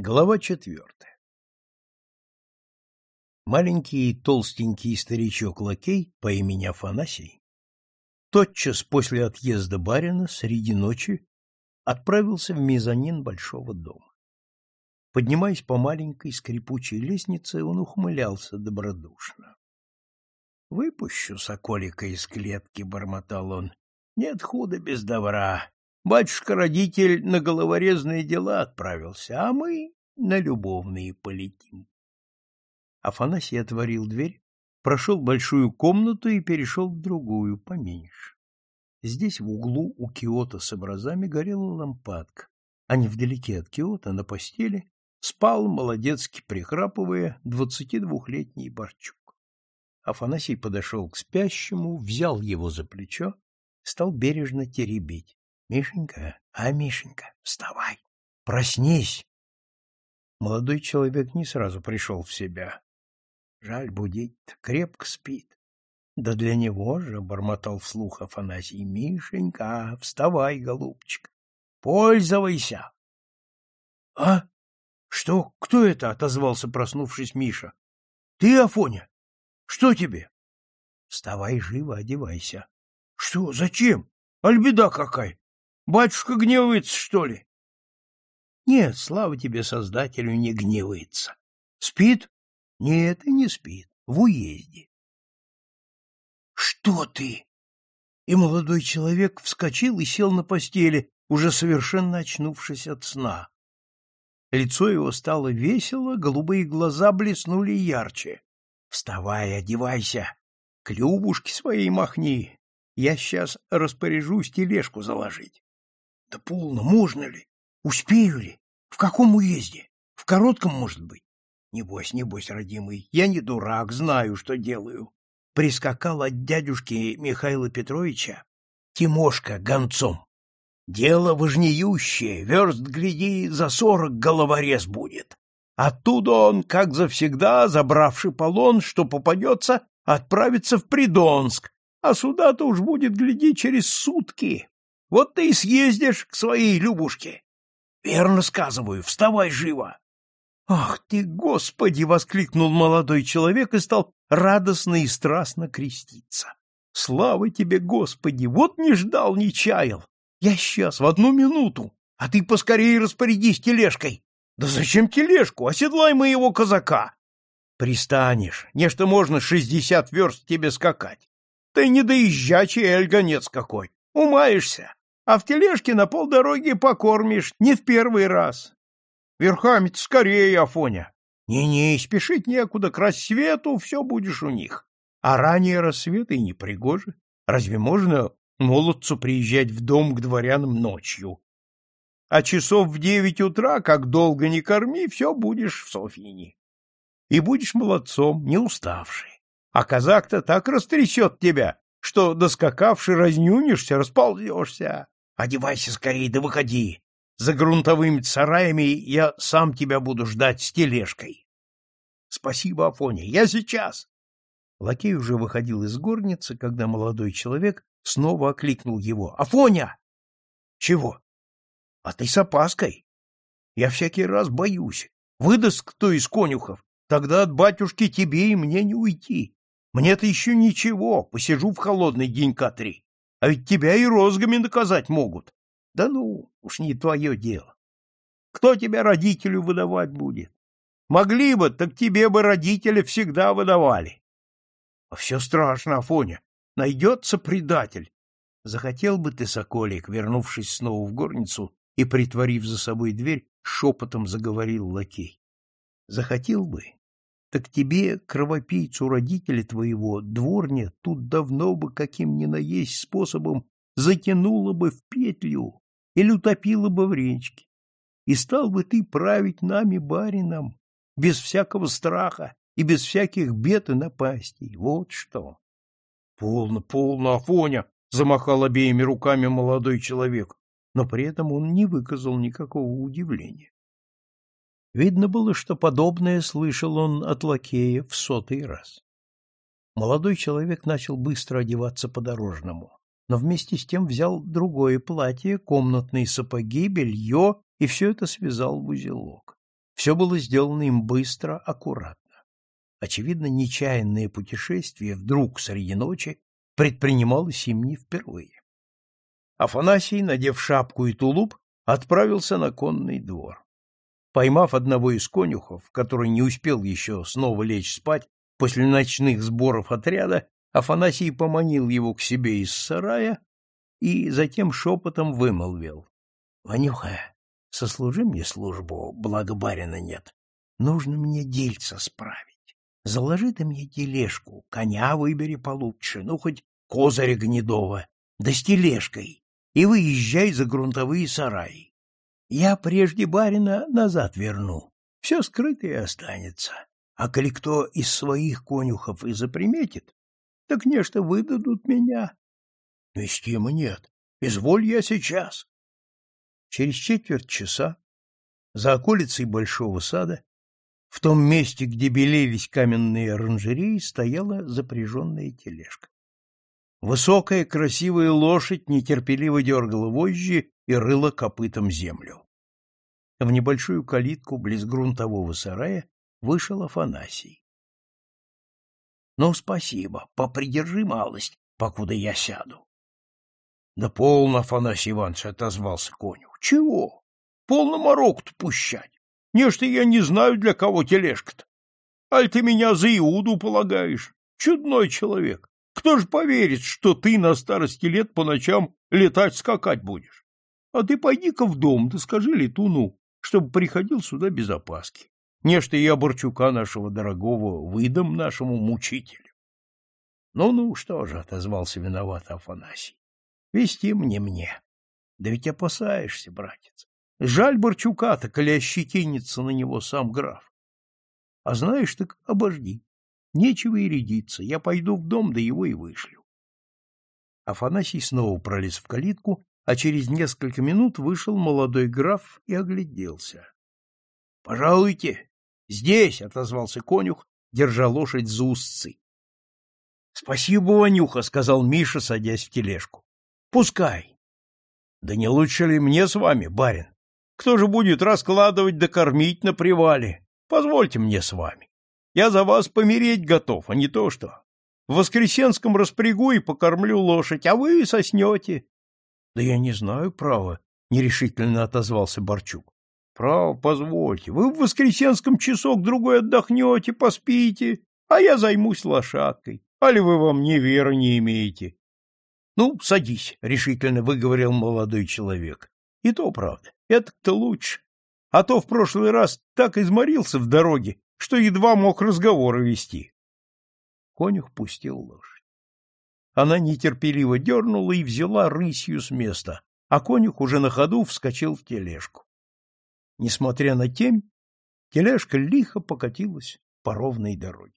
Глава четвертая. Маленький толстенький старичок-лакей по имени Афанасий тотчас после отъезда барина среди ночи отправился в мезонин большого дома. Поднимаясь по маленькой скрипучей лестнице, он ухмылялся добродушно. — Выпущу соколика из клетки, — бормотал он. — Нет худа без добра. Батюшка-родитель на головорезные дела отправился, а мы на любовные полетим. Афанасий отворил дверь, прошел большую комнату и перешел в другую, поменьше. Здесь в углу у киота с образами горела лампадка, а невдалеке от киота на постели спал, молодецки прихрапывая, двадцатидвухлетний Борчук. Афанасий подошел к спящему, взял его за плечо, стал бережно теребить. Мишенька, а, Мишенька, вставай, проснись. Молодой человек не сразу пришел в себя. Жаль будить, крепко спит. Да для него же, — бормотал вслух Афанасий, — Мишенька, вставай, голубчик, пользуйся. — А? Что? Кто это? — отозвался, проснувшись Миша. — Ты, Афоня? Что тебе? — Вставай живо, одевайся. — Что? Зачем? Альбеда какая! Батюшка гневается, что ли? Нет, слава тебе, Создателю, не гневается. Спит? Нет, и не спит. В уезде. Что ты? И молодой человек вскочил и сел на постели, уже совершенно очнувшись от сна. Лицо его стало весело, голубые глаза блеснули ярче. — Вставай, одевайся, к Любушке своей махни. Я сейчас распоряжусь тележку заложить. Да полно, можно ли? Успею ли? В каком уезде? В коротком, может быть? Небось, небось, родимый, я не дурак, знаю, что делаю. Прискакал от дядюшки Михаила Петровича Тимошка гонцом. Дело важнеющее, верст, гляди, за сорок головорез будет. Оттуда он, как завсегда, забравший полон, что попадется, отправится в Придонск, а сюда-то уж будет, гляди, через сутки. Вот ты и съездишь к своей Любушке. Верно сказываю, вставай живо. Ах ты, Господи, воскликнул молодой человек и стал радостно и страстно креститься. Слава тебе, Господи, вот не ждал, не чаял. Я сейчас в одну минуту, а ты поскорее распорядись тележкой. Да зачем тележку? Оседлай моего казака. Пристанешь, нечто можно шестьдесят верст тебе скакать. Ты не доезжачий эльгонец какой. Умаешься а в тележке на полдороги покормишь не в первый раз. верхами скорее, Афоня. Не-не, спешить некуда, к рассвету все будешь у них. А ранее рассвета и не пригоже. Разве можно молодцу приезжать в дом к дворянам ночью? А часов в девять утра, как долго не корми, все будешь в Софьине. И будешь молодцом, не уставший. А казак-то так растрясет тебя, что, доскакавши, разнюнишься, расползешься. Одевайся скорее, да выходи. За грунтовыми сараями я сам тебя буду ждать с тележкой. Спасибо, Афоня, я сейчас. Лакей уже выходил из горницы, когда молодой человек снова окликнул его. Афоня! Чего? А ты с опаской. Я всякий раз боюсь. Выдаст кто из конюхов, тогда от батюшки тебе и мне не уйти. Мне-то еще ничего, посижу в холодный денька три. А ведь тебя и розгами наказать могут. Да ну, уж не твое дело. Кто тебя родителю выдавать будет? Могли бы, так тебе бы родители всегда выдавали. А все страшно, Афоня. Найдется предатель. Захотел бы ты, Соколик, вернувшись снова в горницу и притворив за собой дверь, шепотом заговорил лакей. Захотел бы, так тебе, кровопийцу родителя твоего, дворня, тут давно бы каким ни на есть способом затянула бы в петлю или утопила бы в речке. И стал бы ты править нами, барином, без всякого страха и без всяких бед и напастей. Вот что. — Полно, полно, Афоня! — замахал обеими руками молодой человек, но при этом он не выказал никакого удивления. Видно было, что подобное слышал он от лакея в сотый раз. Молодой человек начал быстро одеваться по-дорожному, но вместе с тем взял другое платье, комнатные сапоги, белье и все это связал в узелок. Все было сделано им быстро, аккуратно. Очевидно, нечаянное путешествие вдруг среди ночи предпринималось им не впервые. Афанасий, надев шапку и тулуп, отправился на конный двор. Поймав одного из конюхов, который не успел еще снова лечь спать после ночных сборов отряда, Афанасий поманил его к себе из сарая и затем шепотом вымолвил. — Ванюха, сослужи мне службу, благо барина нет. Нужно мне дельца справить. Заложи ты мне тележку, коня выбери получше, ну, хоть козыря гнедого, да с тележкой, и выезжай за грунтовые сараи. Я прежде барина назад верну, все скрытое останется. А коли кто из своих конюхов и заприметит, так нечто выдадут меня. Вестима нет. Изволь я сейчас. Через четверть часа за околицей большого сада, в том месте, где белелись каменные оранжереи, стояла запряженная тележка. Высокая красивая лошадь нетерпеливо дергала вожжи и рыла копытом землю. В небольшую калитку близ грунтового сарая вышел Афанасий. — Ну, спасибо, попридержи малость, покуда я сяду. — Да полно, Афанасий Иванович, — отозвался конюх. — Чего? Полно морок-то пущать. Нечто я не знаю, для кого тележка-то. Аль ты меня за Иуду полагаешь? Чудной человек. Кто ж поверит, что ты на старости лет по ночам летать-скакать будешь? А ты пойди-ка в дом, да скажи летуну, чтобы приходил сюда без опаски. Нечто я Борчука нашего дорогого выдам нашему мучителю. Ну-ну, что же, — отозвался виноват Афанасий. Вести мне мне. Да ведь опасаешься, братец. Жаль Борчука-то, коли ощетинится на него сам граф. А знаешь, так обожди. Нечего и рядиться. Я пойду в дом, да его и вышлю. Афанасий снова пролез в калитку, а через несколько минут вышел молодой граф и огляделся. — Пожалуйте, здесь, — отозвался конюх, держа лошадь за узцы. — Спасибо, Ванюха, — сказал Миша, садясь в тележку. — Пускай. — Да не лучше ли мне с вами, барин? Кто же будет раскладывать да кормить на привале? Позвольте мне с вами. Я за вас помереть готов, а не то что. В Воскресенском распрягу и покормлю лошадь, а вы соснете. — Да я не знаю, право, — нерешительно отозвался Борчук. — Право, позвольте. Вы в Воскресенском часок-другой отдохнете, поспите, а я займусь лошадкой. Али вы во мне веры не имеете? — Ну, садись, — решительно выговорил молодой человек. — И то правда. Это-то лучше. А то в прошлый раз так изморился в дороге, что едва мог разговоры вести. Конюх пустил лошадь. Она нетерпеливо дернула и взяла рысью с места, а конюх уже на ходу вскочил в тележку. Несмотря на темь, тележка лихо покатилась по ровной дороге.